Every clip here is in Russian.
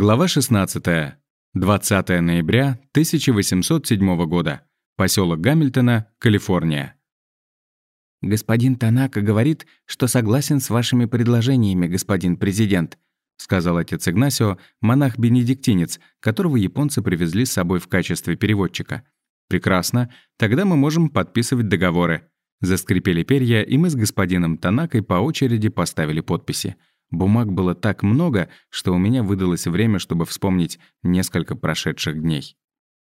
Глава 16. 20 ноября 1807 года. Поселок Гамильтона, Калифорния. «Господин Танака говорит, что согласен с вашими предложениями, господин президент», сказал отец Игнасио, монах-бенедиктинец, которого японцы привезли с собой в качестве переводчика. «Прекрасно. Тогда мы можем подписывать договоры». Заскрипели перья, и мы с господином Танакой по очереди поставили подписи. Бумаг было так много, что у меня выдалось время, чтобы вспомнить несколько прошедших дней.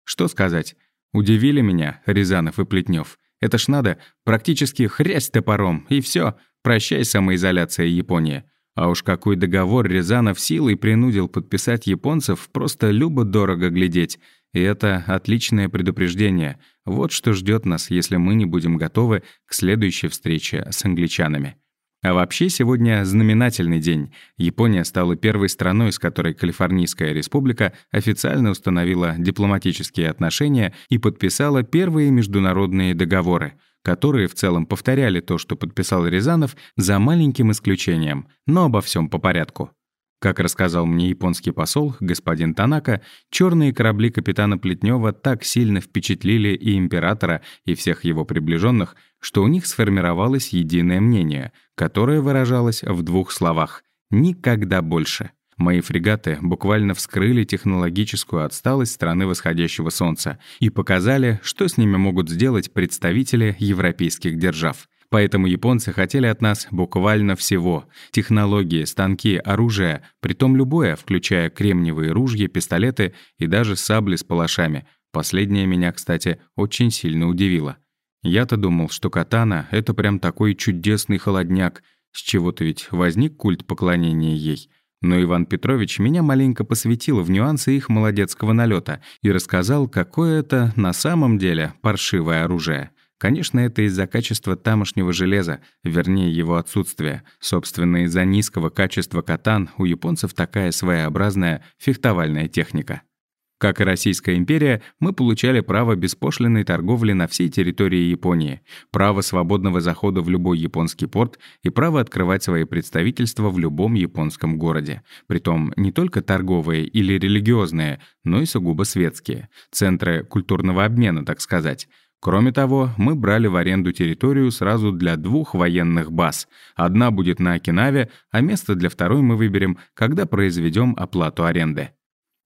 Что сказать? Удивили меня Рязанов и Плетнев. Это ж надо практически хрясть топором, и все. Прощай, самоизоляция Япония. А уж какой договор Рязанов силой принудил подписать японцев, просто любо-дорого глядеть. И это отличное предупреждение. Вот что ждет нас, если мы не будем готовы к следующей встрече с англичанами. А вообще сегодня знаменательный день. Япония стала первой страной, с которой Калифорнийская республика официально установила дипломатические отношения и подписала первые международные договоры, которые в целом повторяли то, что подписал Рязанов, за маленьким исключением, но обо всем по порядку. Как рассказал мне японский посол, господин Танака, черные корабли капитана Плетнева так сильно впечатлили и императора, и всех его приближенных, что у них сформировалось единое мнение, которое выражалось в двух словах «никогда больше». Мои фрегаты буквально вскрыли технологическую отсталость страны восходящего солнца и показали, что с ними могут сделать представители европейских держав. Поэтому японцы хотели от нас буквально всего. Технологии, станки, оружие, притом любое, включая кремниевые ружья, пистолеты и даже сабли с палашами. Последнее меня, кстати, очень сильно удивило. Я-то думал, что катана — это прям такой чудесный холодняк. С чего-то ведь возник культ поклонения ей. Но Иван Петрович меня маленько посвятил в нюансы их молодецкого налета и рассказал, какое это на самом деле паршивое оружие. Конечно, это из-за качества тамошнего железа, вернее, его отсутствия. Собственно, из-за низкого качества катан у японцев такая своеобразная фехтовальная техника. Как и Российская империя, мы получали право беспошлиной торговли на всей территории Японии, право свободного захода в любой японский порт и право открывать свои представительства в любом японском городе. Притом не только торговые или религиозные, но и сугубо светские. Центры культурного обмена, так сказать. Кроме того, мы брали в аренду территорию сразу для двух военных баз. Одна будет на Окинаве, а место для второй мы выберем, когда произведем оплату аренды.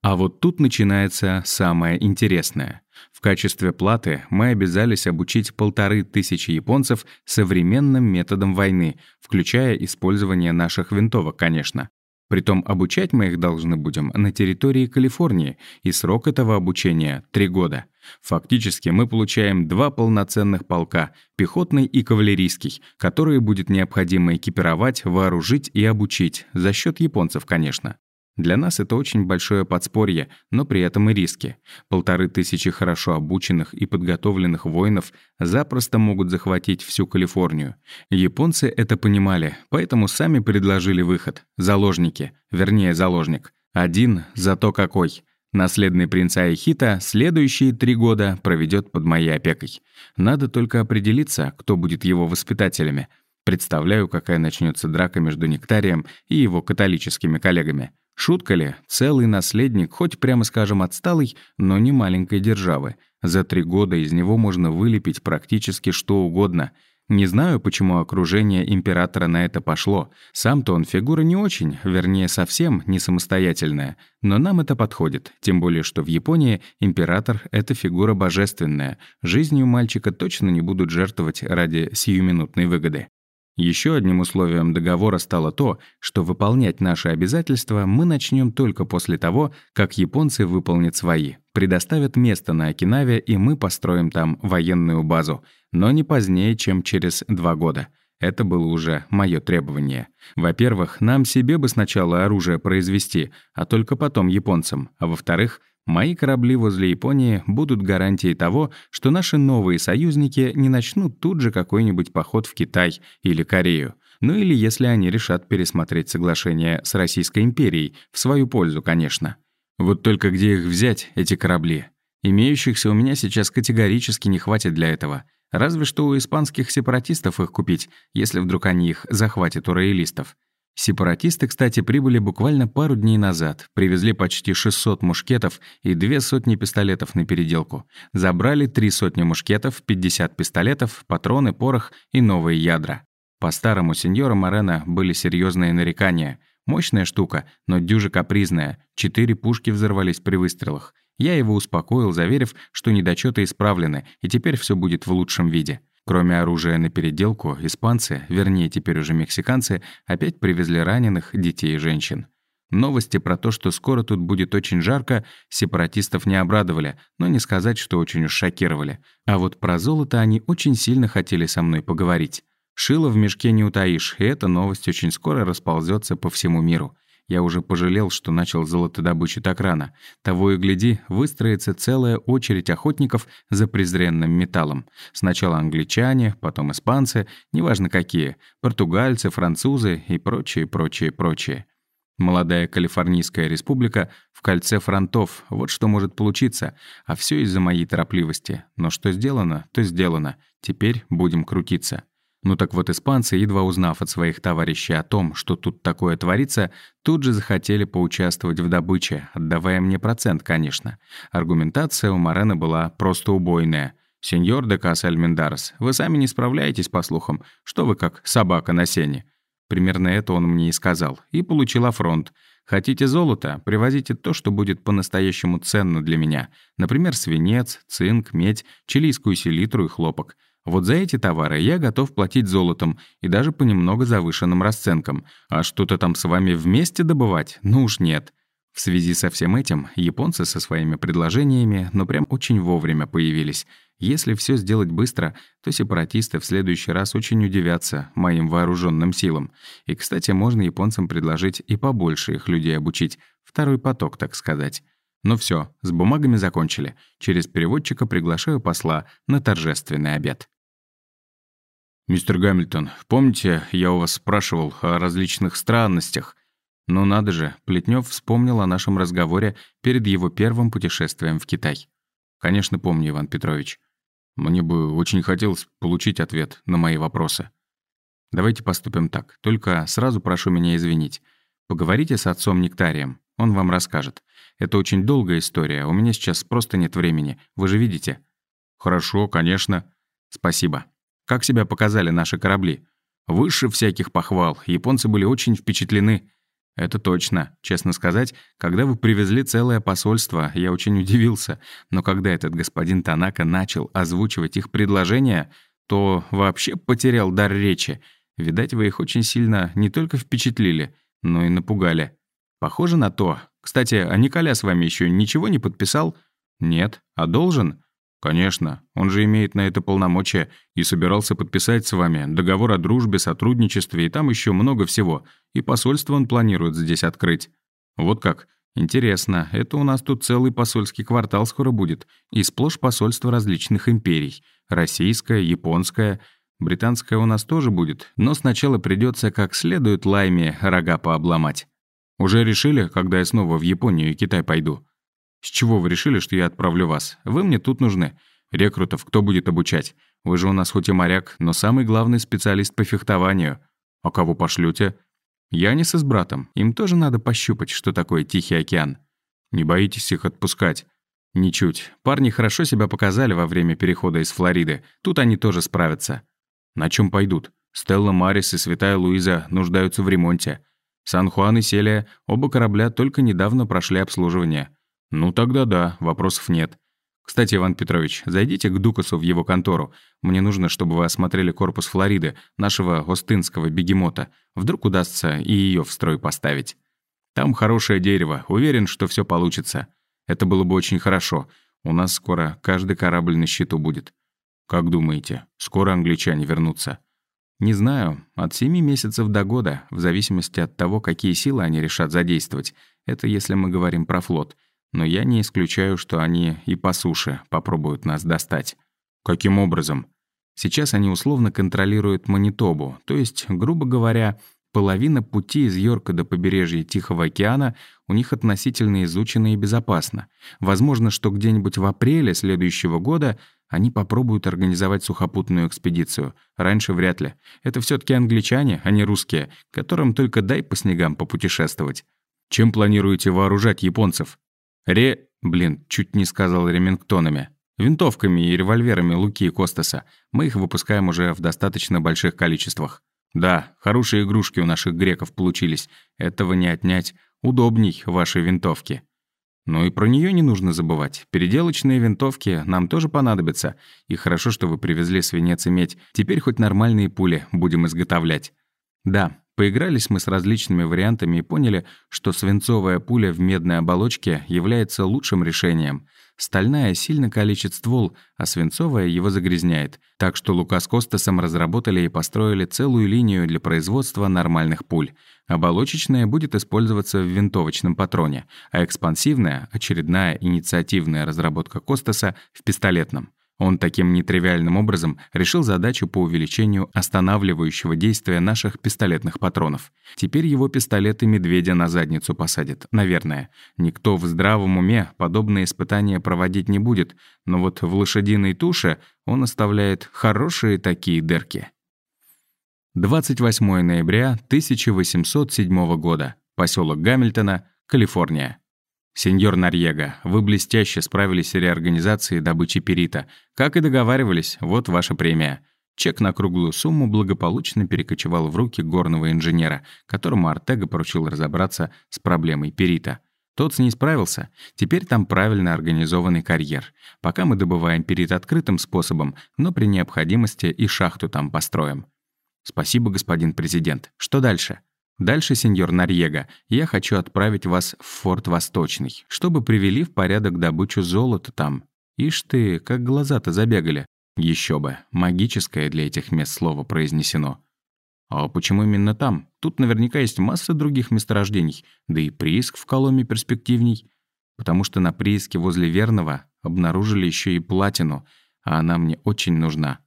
А вот тут начинается самое интересное. В качестве платы мы обязались обучить полторы тысячи японцев современным методам войны, включая использование наших винтовок, конечно. Притом обучать мы их должны будем на территории Калифорнии, и срок этого обучения — три года. Фактически мы получаем два полноценных полка, пехотный и кавалерийский, которые будет необходимо экипировать, вооружить и обучить, за счет японцев, конечно. Для нас это очень большое подспорье, но при этом и риски. Полторы тысячи хорошо обученных и подготовленных воинов запросто могут захватить всю Калифорнию. Японцы это понимали, поэтому сами предложили выход. Заложники, вернее заложник. Один, зато какой. Наследный принц Айхита следующие три года проведет под моей опекой. Надо только определиться, кто будет его воспитателями. Представляю, какая начнется драка между Нектарием и его католическими коллегами. Шутка ли? Целый наследник, хоть прямо скажем отсталый, но не маленькой державы. За три года из него можно вылепить практически что угодно. Не знаю, почему окружение императора на это пошло. Сам-то он фигура не очень, вернее, совсем не самостоятельная. Но нам это подходит, тем более, что в Японии император — это фигура божественная. Жизнью мальчика точно не будут жертвовать ради сиюминутной выгоды. Еще одним условием договора стало то, что выполнять наши обязательства мы начнем только после того, как японцы выполнят свои, предоставят место на Окинаве, и мы построим там военную базу, но не позднее, чем через два года. Это было уже мое требование. Во-первых, нам себе бы сначала оружие произвести, а только потом японцам, а во-вторых — Мои корабли возле Японии будут гарантией того, что наши новые союзники не начнут тут же какой-нибудь поход в Китай или Корею. Ну или если они решат пересмотреть соглашение с Российской империей, в свою пользу, конечно. Вот только где их взять, эти корабли? Имеющихся у меня сейчас категорически не хватит для этого. Разве что у испанских сепаратистов их купить, если вдруг они их захватят у роялистов. Сепаратисты, кстати, прибыли буквально пару дней назад, привезли почти 600 мушкетов и две сотни пистолетов на переделку. Забрали три сотни мушкетов, 50 пистолетов, патроны, порох и новые ядра. По старому сеньора Морена были серьезные нарекания. Мощная штука, но дюжа капризная. Четыре пушки взорвались при выстрелах. Я его успокоил, заверив, что недочеты исправлены, и теперь все будет в лучшем виде. Кроме оружия на переделку, испанцы, вернее теперь уже мексиканцы, опять привезли раненых, детей и женщин. Новости про то, что скоро тут будет очень жарко, сепаратистов не обрадовали, но не сказать, что очень уж шокировали. А вот про золото они очень сильно хотели со мной поговорить. Шило в мешке не утаишь, и эта новость очень скоро расползется по всему миру. Я уже пожалел, что начал золотодобычу так рано. Того и гляди, выстроится целая очередь охотников за презренным металлом. Сначала англичане, потом испанцы, неважно какие, португальцы, французы и прочее, прочее, прочее. Молодая Калифорнийская республика в кольце фронтов. Вот что может получиться. А все из-за моей торопливости. Но что сделано, то сделано. Теперь будем крутиться. Ну так вот испанцы, едва узнав от своих товарищей о том, что тут такое творится, тут же захотели поучаствовать в добыче, отдавая мне процент, конечно. Аргументация у Морена была просто убойная. «Сеньор де Кас Альминдарес, вы сами не справляетесь, по слухам. Что вы как собака на сене?» Примерно это он мне и сказал. И получил афронт. Хотите золото? Привозите то, что будет по-настоящему ценно для меня. Например, свинец, цинк, медь, чилийскую селитру и хлопок. Вот за эти товары я готов платить золотом и даже по немного завышенным расценкам. А что-то там с вами вместе добывать? Ну уж нет. В связи со всем этим японцы со своими предложениями, ну прям очень вовремя появились. Если все сделать быстро, то сепаратисты в следующий раз очень удивятся моим вооруженным силам. И, кстати, можно японцам предложить и побольше их людей обучить. Второй поток, так сказать. Ну все, с бумагами закончили. Через переводчика приглашаю посла на торжественный обед. «Мистер Гамильтон, помните, я у вас спрашивал о различных странностях?» Ну надо же, Плетнев вспомнил о нашем разговоре перед его первым путешествием в Китай. «Конечно, помню, Иван Петрович. Мне бы очень хотелось получить ответ на мои вопросы. Давайте поступим так, только сразу прошу меня извинить. Поговорите с отцом Нектарием, он вам расскажет. Это очень долгая история, у меня сейчас просто нет времени, вы же видите». «Хорошо, конечно. Спасибо». Как себя показали наши корабли? Выше всяких похвал, японцы были очень впечатлены. Это точно. Честно сказать, когда вы привезли целое посольство, я очень удивился. Но когда этот господин Танака начал озвучивать их предложения, то вообще потерял дар речи. Видать, вы их очень сильно не только впечатлили, но и напугали. Похоже на то. Кстати, а Николя с вами еще ничего не подписал? Нет. А должен? «Конечно, он же имеет на это полномочия и собирался подписать с вами договор о дружбе, сотрудничестве и там еще много всего, и посольство он планирует здесь открыть. Вот как? Интересно, это у нас тут целый посольский квартал скоро будет, и сплошь посольства различных империй. Российская, японская, британская у нас тоже будет, но сначала придется как следует лайме рога пообломать. Уже решили, когда я снова в Японию и Китай пойду?» «С чего вы решили, что я отправлю вас? Вы мне тут нужны. Рекрутов кто будет обучать? Вы же у нас хоть и моряк, но самый главный специалист по фехтованию. А кого пошлете? Яниса с братом. Им тоже надо пощупать, что такое Тихий океан. Не боитесь их отпускать?» «Ничуть. Парни хорошо себя показали во время перехода из Флориды. Тут они тоже справятся». «На чем пойдут? Стелла Марис и Святая Луиза нуждаются в ремонте. Сан-Хуан и Селия, оба корабля только недавно прошли обслуживание. «Ну тогда да, вопросов нет. Кстати, Иван Петрович, зайдите к Дукасу в его контору. Мне нужно, чтобы вы осмотрели корпус Флориды, нашего остынского бегемота. Вдруг удастся и ее в строй поставить. Там хорошее дерево, уверен, что все получится. Это было бы очень хорошо. У нас скоро каждый корабль на счету будет. Как думаете, скоро англичане вернутся? Не знаю, от семи месяцев до года, в зависимости от того, какие силы они решат задействовать. Это если мы говорим про флот но я не исключаю, что они и по суше попробуют нас достать. Каким образом? Сейчас они условно контролируют Манитобу, то есть, грубо говоря, Половина пути из Йорка до побережья Тихого океана у них относительно изучена и безопасна. Возможно, что где-нибудь в апреле следующего года они попробуют организовать сухопутную экспедицию. Раньше вряд ли. Это все таки англичане, а не русские, которым только дай по снегам попутешествовать. Чем планируете вооружать японцев? Ре... Блин, чуть не сказал ремингтонами. Винтовками и револьверами Луки и Костаса. Мы их выпускаем уже в достаточно больших количествах. Да, хорошие игрушки у наших греков получились. Этого не отнять. Удобней вашей винтовки. Ну и про нее не нужно забывать. Переделочные винтовки нам тоже понадобятся. И хорошо, что вы привезли свинец и медь. Теперь хоть нормальные пули будем изготовлять. Да, поигрались мы с различными вариантами и поняли, что свинцовая пуля в медной оболочке является лучшим решением. Стальная сильно калечит ствол, а свинцовая его загрязняет. Так что Лука с Костасом разработали и построили целую линию для производства нормальных пуль. Оболочечная будет использоваться в винтовочном патроне, а экспансивная — очередная инициативная разработка Костаса — в пистолетном. Он таким нетривиальным образом решил задачу по увеличению останавливающего действия наших пистолетных патронов. Теперь его пистолеты медведя на задницу посадят, наверное. Никто в здравом уме подобные испытания проводить не будет, но вот в лошадиной туше он оставляет хорошие такие дырки. 28 ноября 1807 года. Поселок Гамильтона, Калифорния. «Сеньор Нарьего, вы блестяще справились с реорганизацией добычи перита. Как и договаривались, вот ваша премия». Чек на круглую сумму благополучно перекочевал в руки горного инженера, которому Артега поручил разобраться с проблемой перита. Тот с ней справился. Теперь там правильно организованный карьер. Пока мы добываем перит открытым способом, но при необходимости и шахту там построим. Спасибо, господин президент. Что дальше? Дальше, сеньор Нарьего, я хочу отправить вас в Форт Восточный, чтобы привели в порядок добычу золота там. Ишь ты, как глаза-то забегали. Еще бы, магическое для этих мест слово произнесено. А почему именно там? Тут наверняка есть масса других месторождений, да и прииск в Коломе перспективней. Потому что на прииске возле Верного обнаружили еще и платину, а она мне очень нужна.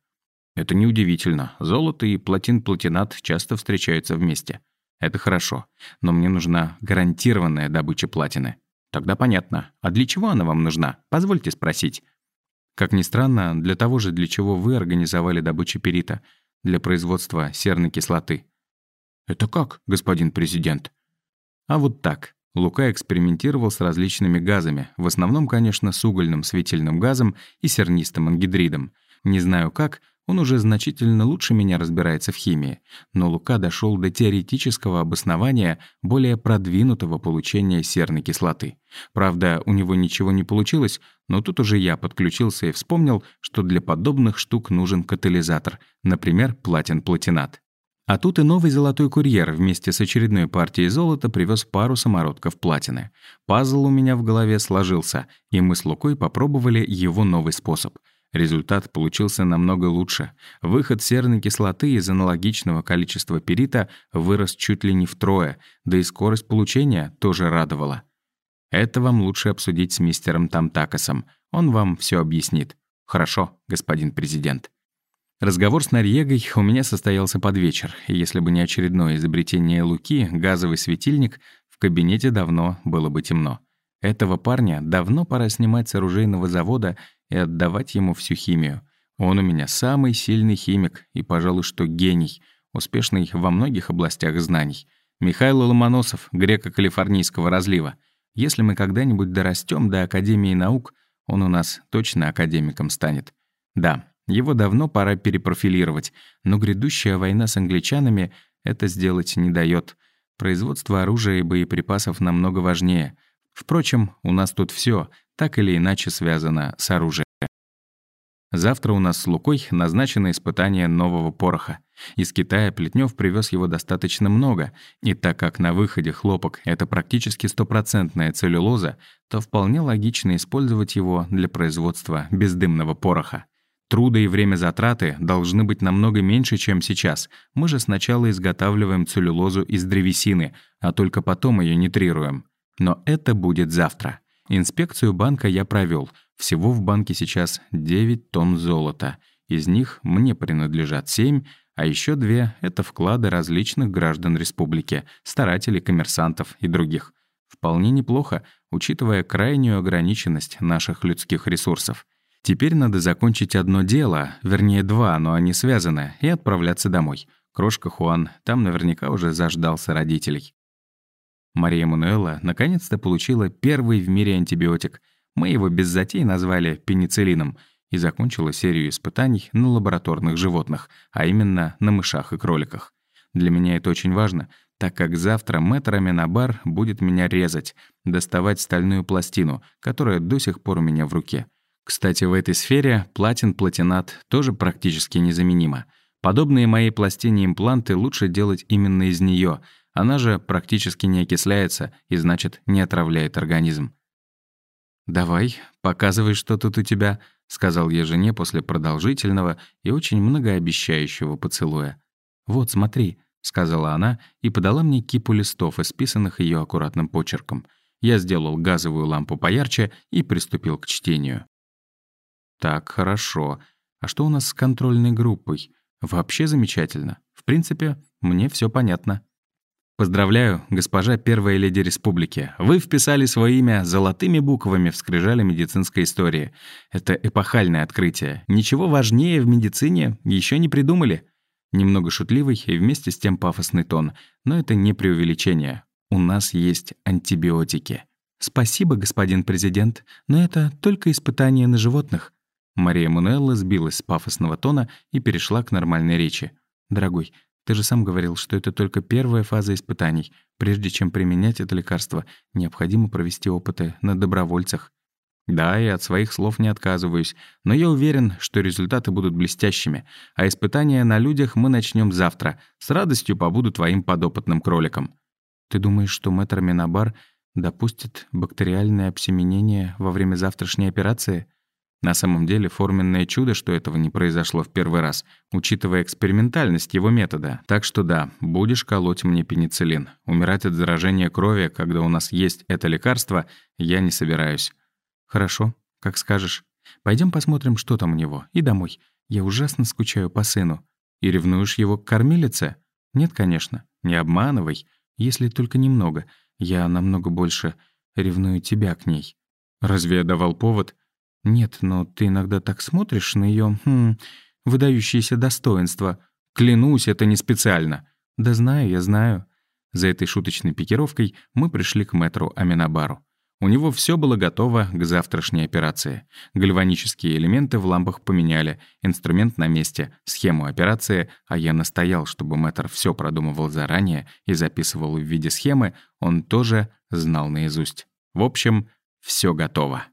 Это неудивительно. Золото и платин-платинат часто встречаются вместе. Это хорошо, но мне нужна гарантированная добыча платины. Тогда понятно. А для чего она вам нужна? Позвольте спросить. Как ни странно, для того же, для чего вы организовали добычу перита, для производства серной кислоты. Это как, господин президент? А вот так. Лука экспериментировал с различными газами, в основном, конечно, с угольным светильным газом и сернистым ангидридом. Не знаю как, он уже значительно лучше меня разбирается в химии, но Лука дошел до теоретического обоснования более продвинутого получения серной кислоты. Правда, у него ничего не получилось, но тут уже я подключился и вспомнил, что для подобных штук нужен катализатор, например, платин-платинат. А тут и новый золотой курьер вместе с очередной партией золота привез пару самородков платины. Пазл у меня в голове сложился, и мы с Лукой попробовали его новый способ — Результат получился намного лучше. Выход серной кислоты из аналогичного количества перита вырос чуть ли не втрое, да и скорость получения тоже радовала. Это вам лучше обсудить с мистером Тамтакасом. Он вам все объяснит. Хорошо, господин президент. Разговор с Нарьегой у меня состоялся под вечер, и если бы не очередное изобретение Луки, газовый светильник, в кабинете давно было бы темно. Этого парня давно пора снимать с оружейного завода и отдавать ему всю химию. Он у меня самый сильный химик и, пожалуй, что гений, успешный во многих областях знаний. Михаил Ломоносов, греко-калифорнийского разлива. Если мы когда-нибудь дорастем до Академии наук, он у нас точно академиком станет. Да, его давно пора перепрофилировать, но грядущая война с англичанами это сделать не дает. Производство оружия и боеприпасов намного важнее. Впрочем, у нас тут все так или иначе связано с оружием. Завтра у нас с Лукой назначено испытание нового пороха. Из Китая Плетнев привез его достаточно много, и так как на выходе хлопок — это практически стопроцентная целлюлоза, то вполне логично использовать его для производства бездымного пороха. Труда и время затраты должны быть намного меньше, чем сейчас. Мы же сначала изготавливаем целлюлозу из древесины, а только потом ее нитрируем. Но это будет завтра. Инспекцию банка я провел. Всего в банке сейчас 9 тонн золота. Из них мне принадлежат 7, а еще две — это вклады различных граждан республики, старателей, коммерсантов и других. Вполне неплохо, учитывая крайнюю ограниченность наших людских ресурсов. Теперь надо закончить одно дело, вернее два, но они связаны, и отправляться домой. Крошка Хуан, там наверняка уже заждался родителей. Мария Мануэла наконец-то получила первый в мире антибиотик. Мы его без затей назвали пенициллином — и закончила серию испытаний на лабораторных животных, а именно на мышах и кроликах. Для меня это очень важно, так как завтра мэтр Аминабар будет меня резать, доставать стальную пластину, которая до сих пор у меня в руке. Кстати, в этой сфере платин-платинат тоже практически незаменимо. Подобные моей пластине импланты лучше делать именно из нее. Она же практически не окисляется и, значит, не отравляет организм. «Давай, показывай, что тут у тебя», — сказал я жене после продолжительного и очень многообещающего поцелуя. «Вот, смотри», — сказала она и подала мне кипу листов, исписанных ее аккуратным почерком. Я сделал газовую лампу поярче и приступил к чтению. «Так, хорошо. А что у нас с контрольной группой? Вообще замечательно. В принципе, мне все понятно». Поздравляю, госпожа первая леди республики. Вы вписали свое имя золотыми буквами в скрижали медицинской истории. Это эпохальное открытие. Ничего важнее в медицине еще не придумали. Немного шутливый и вместе с тем пафосный тон. Но это не преувеличение. У нас есть антибиотики. Спасибо, господин президент, но это только испытание на животных. Мария Мунелла сбилась с пафосного тона и перешла к нормальной речи. «Дорогой, ты же сам говорил, что это только первая фаза испытаний. Прежде чем применять это лекарство, необходимо провести опыты на добровольцах. Да, я от своих слов не отказываюсь, но я уверен, что результаты будут блестящими, а испытания на людях мы начнем завтра. С радостью побуду твоим подопытным кроликом. Ты думаешь, что мэтр Минабар допустит бактериальное обсеменение во время завтрашней операции? На самом деле форменное чудо, что этого не произошло в первый раз, учитывая экспериментальность его метода. Так что да, будешь колоть мне пенициллин. Умирать от заражения крови, когда у нас есть это лекарство, я не собираюсь. Хорошо, как скажешь. Пойдем посмотрим, что там у него, и домой. Я ужасно скучаю по сыну. И ревнуешь его к кормилице? Нет, конечно. Не обманывай. Если только немного. Я намного больше ревную тебя к ней. Разве я давал повод? «Нет, но ты иногда так смотришь на ее хм, выдающиеся достоинства. Клянусь, это не специально». «Да знаю, я знаю». За этой шуточной пикировкой мы пришли к мэтру Аминабару. У него все было готово к завтрашней операции. Гальванические элементы в лампах поменяли, инструмент на месте, схему операции, а я настоял, чтобы мэтр все продумывал заранее и записывал в виде схемы, он тоже знал наизусть. В общем, все готово.